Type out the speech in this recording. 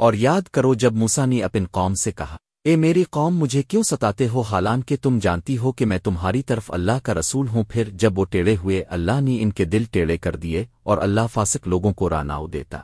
اور یاد کرو جب موسا نے اپن قوم سے کہا، اے میری قوم، مجھے کیوں ستاتے ہو حالانکہ تم جانتی ہو کہ میں تمہاری طرف اللہ کا رسول ہوں، پھر جب وہ ٹیڑے ہوئے، اللہ نے ان کے دل ٹیڑے کر دیے اور اللہ فاسق لوگوں کو راناؤ دیتا۔